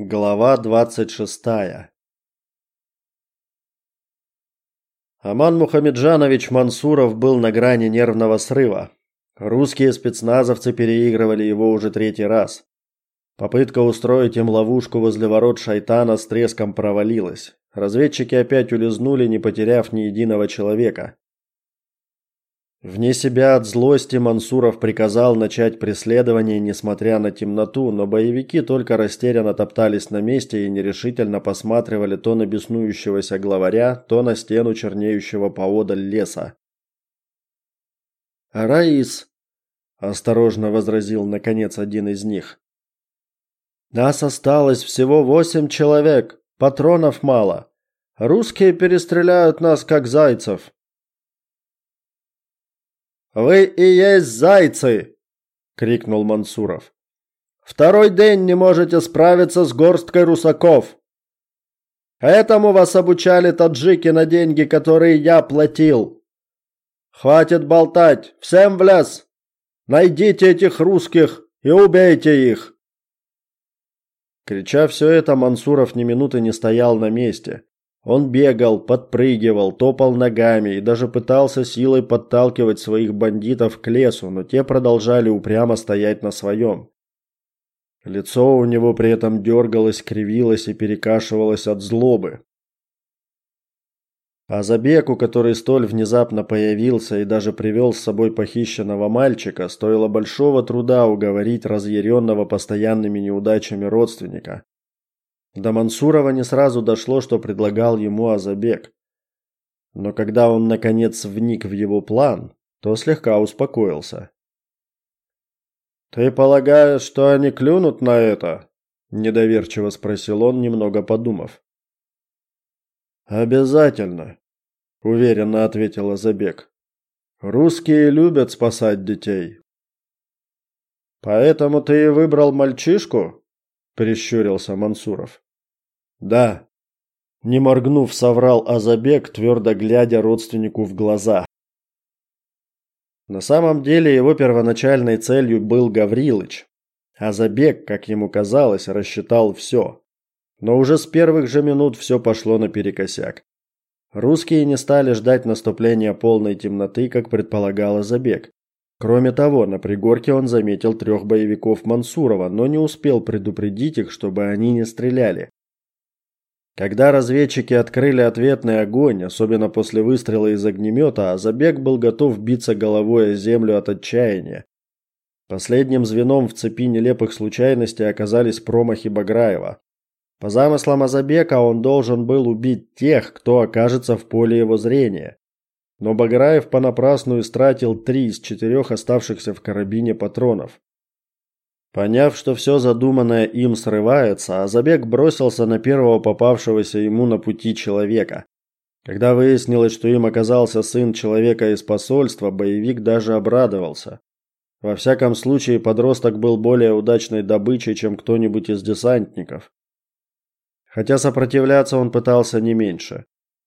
Глава двадцать шестая. Аман Мухамеджанович Мансуров был на грани нервного срыва. Русские спецназовцы переигрывали его уже третий раз. Попытка устроить им ловушку возле ворот шайтана с треском провалилась. Разведчики опять улизнули, не потеряв ни единого человека. Вне себя от злости Мансуров приказал начать преследование, несмотря на темноту, но боевики только растерянно топтались на месте и нерешительно посматривали то на беснующегося главаря, то на стену чернеющего поодаль леса. «Раис», – осторожно возразил наконец один из них. «Нас осталось всего восемь человек, патронов мало. Русские перестреляют нас, как зайцев». Вы и есть зайцы, крикнул Мансуров. Второй день не можете справиться с горсткой русаков. Этому вас обучали таджики на деньги, которые я платил. Хватит болтать, всем в лес. Найдите этих русских и убейте их. Крича все это, Мансуров ни минуты не стоял на месте. Он бегал, подпрыгивал, топал ногами и даже пытался силой подталкивать своих бандитов к лесу, но те продолжали упрямо стоять на своем. Лицо у него при этом дергалось, кривилось и перекашивалось от злобы. А Забеку, который столь внезапно появился и даже привел с собой похищенного мальчика, стоило большого труда уговорить разъяренного постоянными неудачами родственника. До Мансурова не сразу дошло, что предлагал ему Азабек. Но когда он наконец вник в его план, то слегка успокоился. Ты полагаешь, что они клюнут на это? недоверчиво спросил он, немного подумав. Обязательно, уверенно ответил Азабек. Русские любят спасать детей. Поэтому ты и выбрал мальчишку? прищурился Мансуров. Да. Не моргнув, соврал Азабек, твердо глядя родственнику в глаза. На самом деле его первоначальной целью был Гаврилыч. Азабек, как ему казалось, рассчитал все. Но уже с первых же минут все пошло наперекосяк. Русские не стали ждать наступления полной темноты, как предполагал Азабек. Кроме того, на пригорке он заметил трех боевиков Мансурова, но не успел предупредить их, чтобы они не стреляли. Когда разведчики открыли ответный огонь, особенно после выстрела из огнемета, Азабек был готов биться головой о землю от отчаяния. Последним звеном в цепи нелепых случайностей оказались промахи Баграева. По замыслам Азабека он должен был убить тех, кто окажется в поле его зрения. Но Баграев понапрасну истратил три из четырех оставшихся в карабине патронов. Поняв, что все задуманное им срывается, Азабек бросился на первого попавшегося ему на пути человека. Когда выяснилось, что им оказался сын человека из посольства, боевик даже обрадовался. Во всяком случае, подросток был более удачной добычей, чем кто-нибудь из десантников. Хотя сопротивляться он пытался не меньше.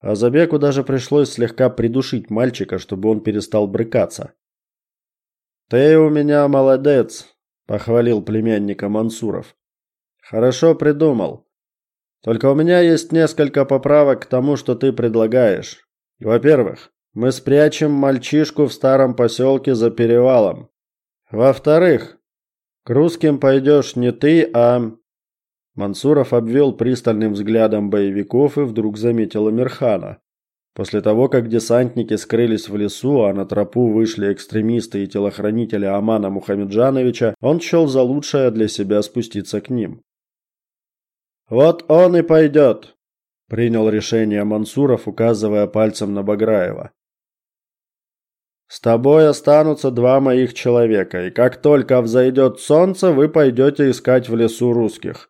Азабеку даже пришлось слегка придушить мальчика, чтобы он перестал брыкаться. «Ты у меня молодец», похвалил племянника Мансуров. Хорошо придумал. Только у меня есть несколько поправок к тому, что ты предлагаешь. Во-первых, мы спрячем мальчишку в старом поселке за перевалом. Во-вторых, к русским пойдешь не ты, а Мансуров обвел пристальным взглядом боевиков и вдруг заметил Амирхана. После того, как десантники скрылись в лесу, а на тропу вышли экстремисты и телохранители Амана Мухамеджановича, он счел за лучшее для себя спуститься к ним. Вот он и пойдет», – принял решение Мансуров, указывая пальцем на Баграева. С тобой останутся два моих человека, и как только взойдет солнце, вы пойдете искать в лесу русских.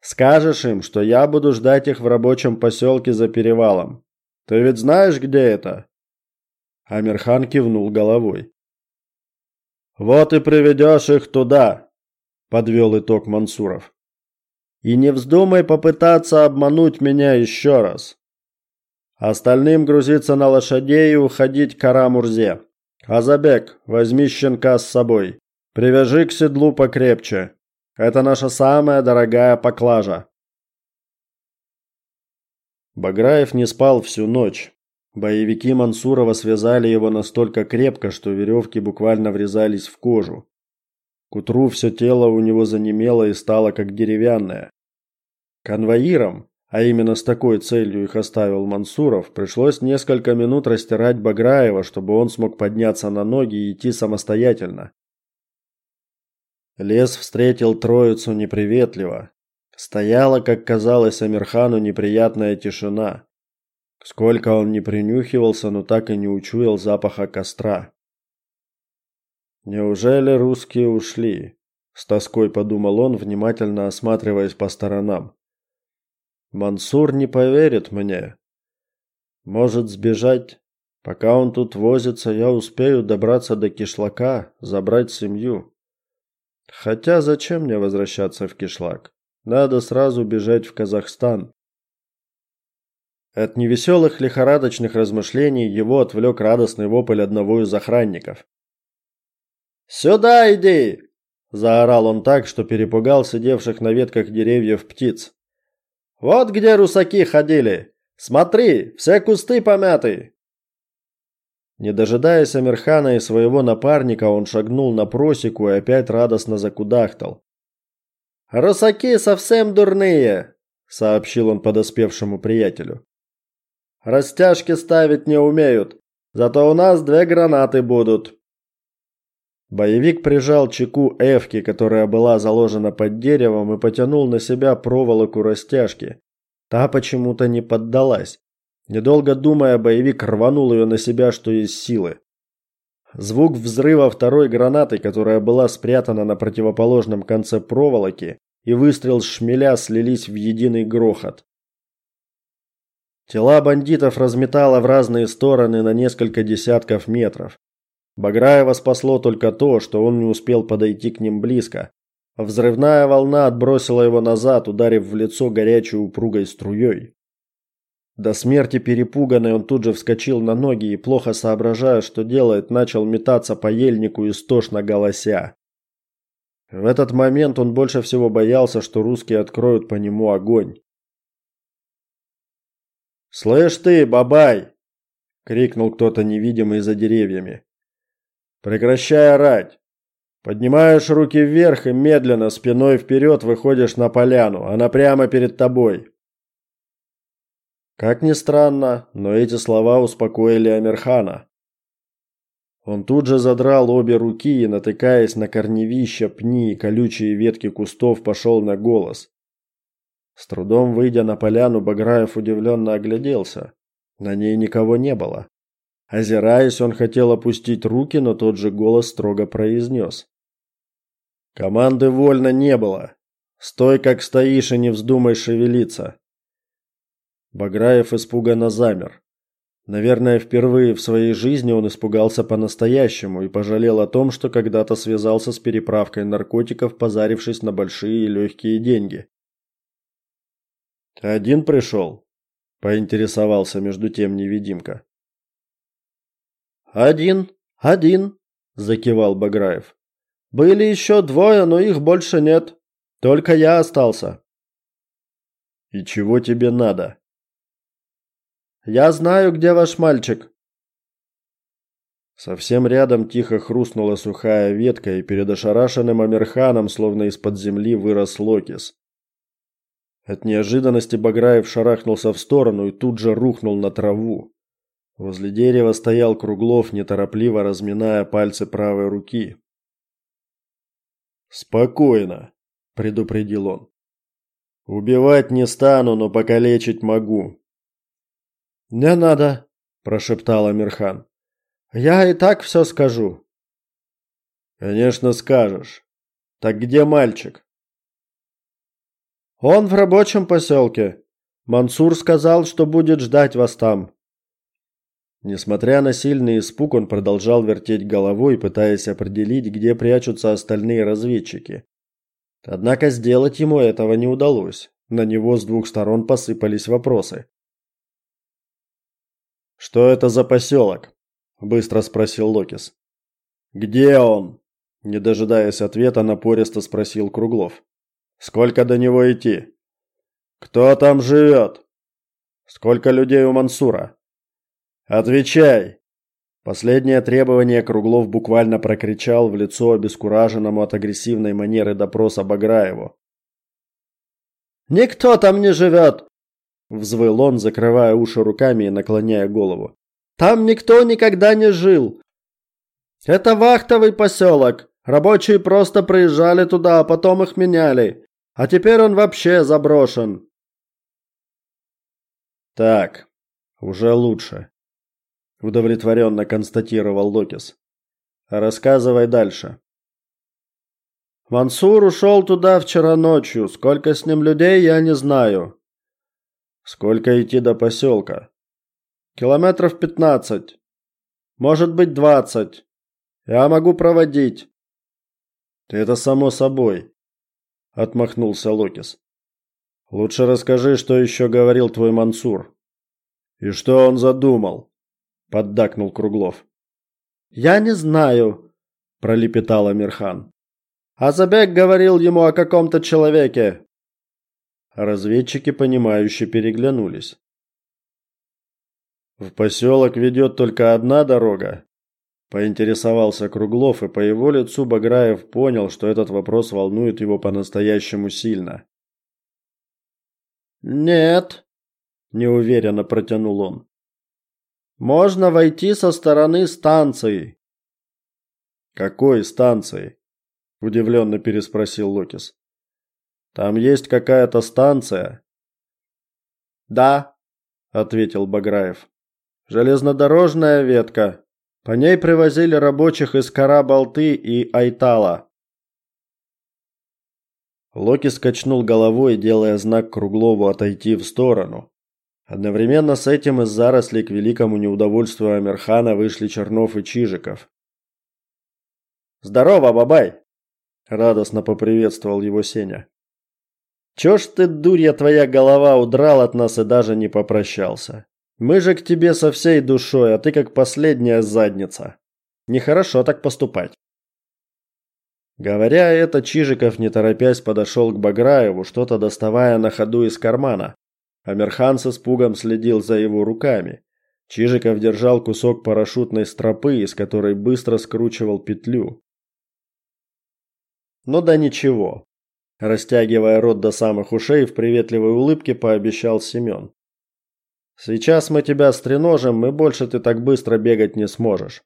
Скажешь им, что я буду ждать их в рабочем поселке за перевалом. Ты ведь знаешь, где это? Амирхан кивнул головой. Вот и приведешь их туда, подвел итог Мансуров. И не вздумай попытаться обмануть меня еще раз. Остальным грузиться на лошадей и уходить к Арамурзе. Азабек, возьми щенка с собой. Привяжи к седлу покрепче. Это наша самая дорогая поклажа. Баграев не спал всю ночь. Боевики Мансурова связали его настолько крепко, что веревки буквально врезались в кожу. К утру все тело у него занемело и стало как деревянное. Конвоирам, а именно с такой целью их оставил Мансуров, пришлось несколько минут растирать Баграева, чтобы он смог подняться на ноги и идти самостоятельно. Лес встретил троицу неприветливо. Стояла, как казалось Амирхану, неприятная тишина. Сколько он не принюхивался, но так и не учуял запаха костра. Неужели русские ушли? С тоской подумал он, внимательно осматриваясь по сторонам. Мансур не поверит мне. Может сбежать. Пока он тут возится, я успею добраться до кишлака, забрать семью. Хотя зачем мне возвращаться в кишлак? Надо сразу бежать в Казахстан. От невеселых лихорадочных размышлений его отвлек радостный вопль одного из охранников. «Сюда иди!» – заорал он так, что перепугал сидевших на ветках деревьев птиц. «Вот где русаки ходили! Смотри, все кусты помяты!» Не дожидаясь Амирхана и своего напарника, он шагнул на просеку и опять радостно закудахтал. «Русаки совсем дурные!» – сообщил он подоспевшему приятелю. «Растяжки ставить не умеют, зато у нас две гранаты будут». Боевик прижал чеку Эвки, которая была заложена под деревом, и потянул на себя проволоку растяжки. Та почему-то не поддалась. Недолго думая, боевик рванул ее на себя, что есть силы. Звук взрыва второй гранаты, которая была спрятана на противоположном конце проволоки, и выстрел шмеля слились в единый грохот. Тела бандитов разметало в разные стороны на несколько десятков метров. Баграева спасло только то, что он не успел подойти к ним близко. Взрывная волна отбросила его назад, ударив в лицо горячей упругой струей. До смерти перепуганный он тут же вскочил на ноги и, плохо соображая, что делает, начал метаться по ельнику истошно голося. В этот момент он больше всего боялся, что русские откроют по нему огонь. «Слышь ты, бабай!» — крикнул кто-то невидимый за деревьями. «Прекращай орать! Поднимаешь руки вверх и медленно спиной вперед выходишь на поляну, она прямо перед тобой. Как ни странно, но эти слова успокоили Амирхана. Он тут же задрал обе руки и, натыкаясь на корневища, пни и колючие ветки кустов, пошел на голос. С трудом выйдя на поляну, Баграев удивленно огляделся. На ней никого не было. Озираясь, он хотел опустить руки, но тот же голос строго произнес. «Команды вольно не было. Стой, как стоишь, и не вздумай шевелиться. Баграев испуганно замер. Наверное, впервые в своей жизни он испугался по-настоящему и пожалел о том, что когда-то связался с переправкой наркотиков, позарившись на большие и легкие деньги. «Один пришел?» – поинтересовался между тем невидимка. «Один, один», – закивал Баграев. «Были еще двое, но их больше нет. Только я остался». «И чего тебе надо?» Я знаю, где ваш мальчик. Совсем рядом тихо хрустнула сухая ветка, и перед ошарашенным Амирханом, словно из-под земли, вырос Локис. От неожиданности Баграев шарахнулся в сторону и тут же рухнул на траву. Возле дерева стоял Круглов, неторопливо разминая пальцы правой руки. «Спокойно», — предупредил он. «Убивать не стану, но покалечить могу. «Не надо», – прошептал Амирхан. «Я и так все скажу». «Конечно скажешь. Так где мальчик?» «Он в рабочем поселке. Мансур сказал, что будет ждать вас там». Несмотря на сильный испуг, он продолжал вертеть головой, пытаясь определить, где прячутся остальные разведчики. Однако сделать ему этого не удалось. На него с двух сторон посыпались вопросы. «Что это за поселок?» – быстро спросил Локис. «Где он?» Не дожидаясь ответа, напористо спросил Круглов. Сколько до него идти? Кто там живет? Сколько людей у Мансура? Отвечай. Последнее требование Круглов буквально прокричал в лицо обескураженному от агрессивной манеры допроса Баграеву. Никто там не живет!» Взвыл он, закрывая уши руками и наклоняя голову. Там никто никогда не жил. Это вахтовый поселок. Рабочие просто приезжали туда, а потом их меняли. А теперь он вообще заброшен. Так, уже лучше, удовлетворенно констатировал Локис. Рассказывай дальше. Мансур ушел туда вчера ночью. Сколько с ним людей, я не знаю. Сколько идти до поселка? Километров пятнадцать. Может быть, двадцать. Я могу проводить. Это само собой, отмахнулся Локис. Лучше расскажи, что еще говорил твой Мансур. И что он задумал? поддакнул Круглов. Я не знаю, пролепетал Амирхан. Азабек говорил ему о каком-то человеке. Разведчики, понимающе переглянулись. В поселок ведет только одна дорога, поинтересовался Круглов, и по его лицу Баграев понял, что этот вопрос волнует его по-настоящему сильно. Нет, неуверенно протянул он. Можно войти со стороны станции. Какой станции? удивленно переспросил Локис. Там есть какая-то станция? Да, ответил Баграев. Железнодорожная ветка. По ней привозили рабочих из Карабалты и Айтала. Локи скачнул головой, делая знак Круглову отойти в сторону. Одновременно с этим из зарослей к великому неудовольствию Амирхана вышли Чернов и Чижиков. «Здорово, бабай!» – радостно поприветствовал его Сеня. Чё ж ты, дурья твоя голова, удрал от нас и даже не попрощался? Мы же к тебе со всей душой, а ты как последняя задница. Нехорошо так поступать. Говоря это, Чижиков, не торопясь, подошел к Баграеву, что-то доставая на ходу из кармана. Амирхан с испугом следил за его руками. Чижиков держал кусок парашютной стропы, из которой быстро скручивал петлю. Ну да ничего, растягивая рот до самых ушей, в приветливой улыбке пообещал Семен. Сейчас мы тебя стреножим, и больше ты так быстро бегать не сможешь.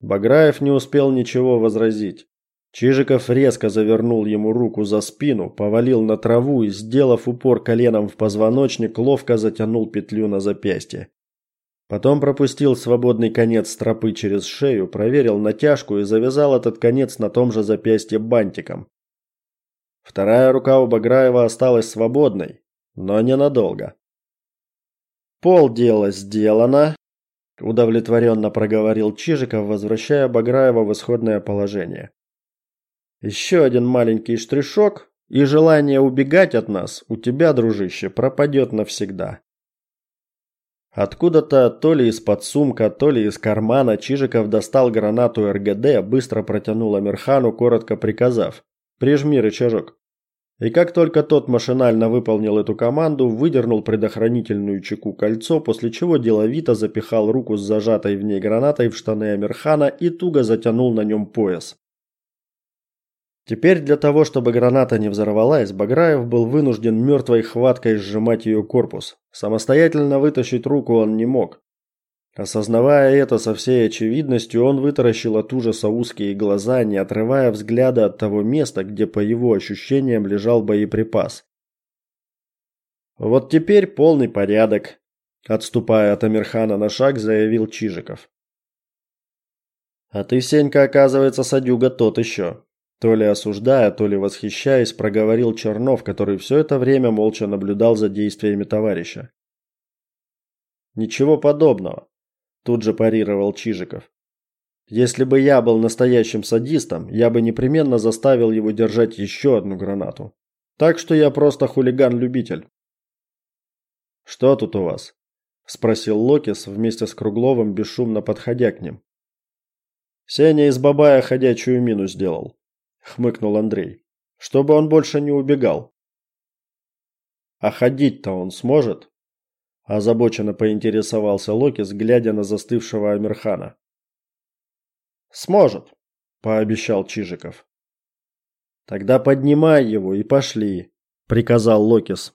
Баграев не успел ничего возразить. Чижиков резко завернул ему руку за спину, повалил на траву и, сделав упор коленом в позвоночник, ловко затянул петлю на запястье. Потом пропустил свободный конец стропы через шею, проверил натяжку и завязал этот конец на том же запястье бантиком. Вторая рука у Баграева осталась свободной, но ненадолго. Полдела сделано, удовлетворенно проговорил Чижиков, возвращая Баграева в исходное положение. Еще один маленький штришок, и желание убегать от нас у тебя, дружище, пропадет навсегда. Откуда-то, то ли из-под сумка, то ли из кармана, Чижиков достал гранату РГД, быстро протянул Амирхану, коротко приказав: Прижми рычажок. И как только тот машинально выполнил эту команду, выдернул предохранительную чеку кольцо, после чего деловито запихал руку с зажатой в ней гранатой в штаны Амирхана и туго затянул на нем пояс. Теперь для того, чтобы граната не взорвалась, Баграев был вынужден мертвой хваткой сжимать ее корпус. Самостоятельно вытащить руку он не мог. Осознавая это со всей очевидностью, он вытаращил от ужаса узкие глаза, не отрывая взгляда от того места, где по его ощущениям лежал боеприпас. Вот теперь полный порядок, отступая от Амирхана на шаг, заявил Чижиков. А ты, Сенька, оказывается, садюга тот еще. То ли осуждая, то ли восхищаясь, проговорил Чернов, который все это время молча наблюдал за действиями товарища. Ничего подобного тут же парировал Чижиков. Если бы я был настоящим садистом, я бы непременно заставил его держать еще одну гранату. Так что я просто хулиган-любитель. Что тут у вас? спросил Локис вместе с Кругловым, бесшумно подходя к ним. Сеня из бабая ходячую мину сделал, хмыкнул Андрей. Чтобы он больше не убегал. А ходить-то он сможет? Озабоченно поинтересовался Локис, глядя на застывшего Амирхана. Сможет, пообещал Чижиков. Тогда поднимай его и пошли, приказал Локис.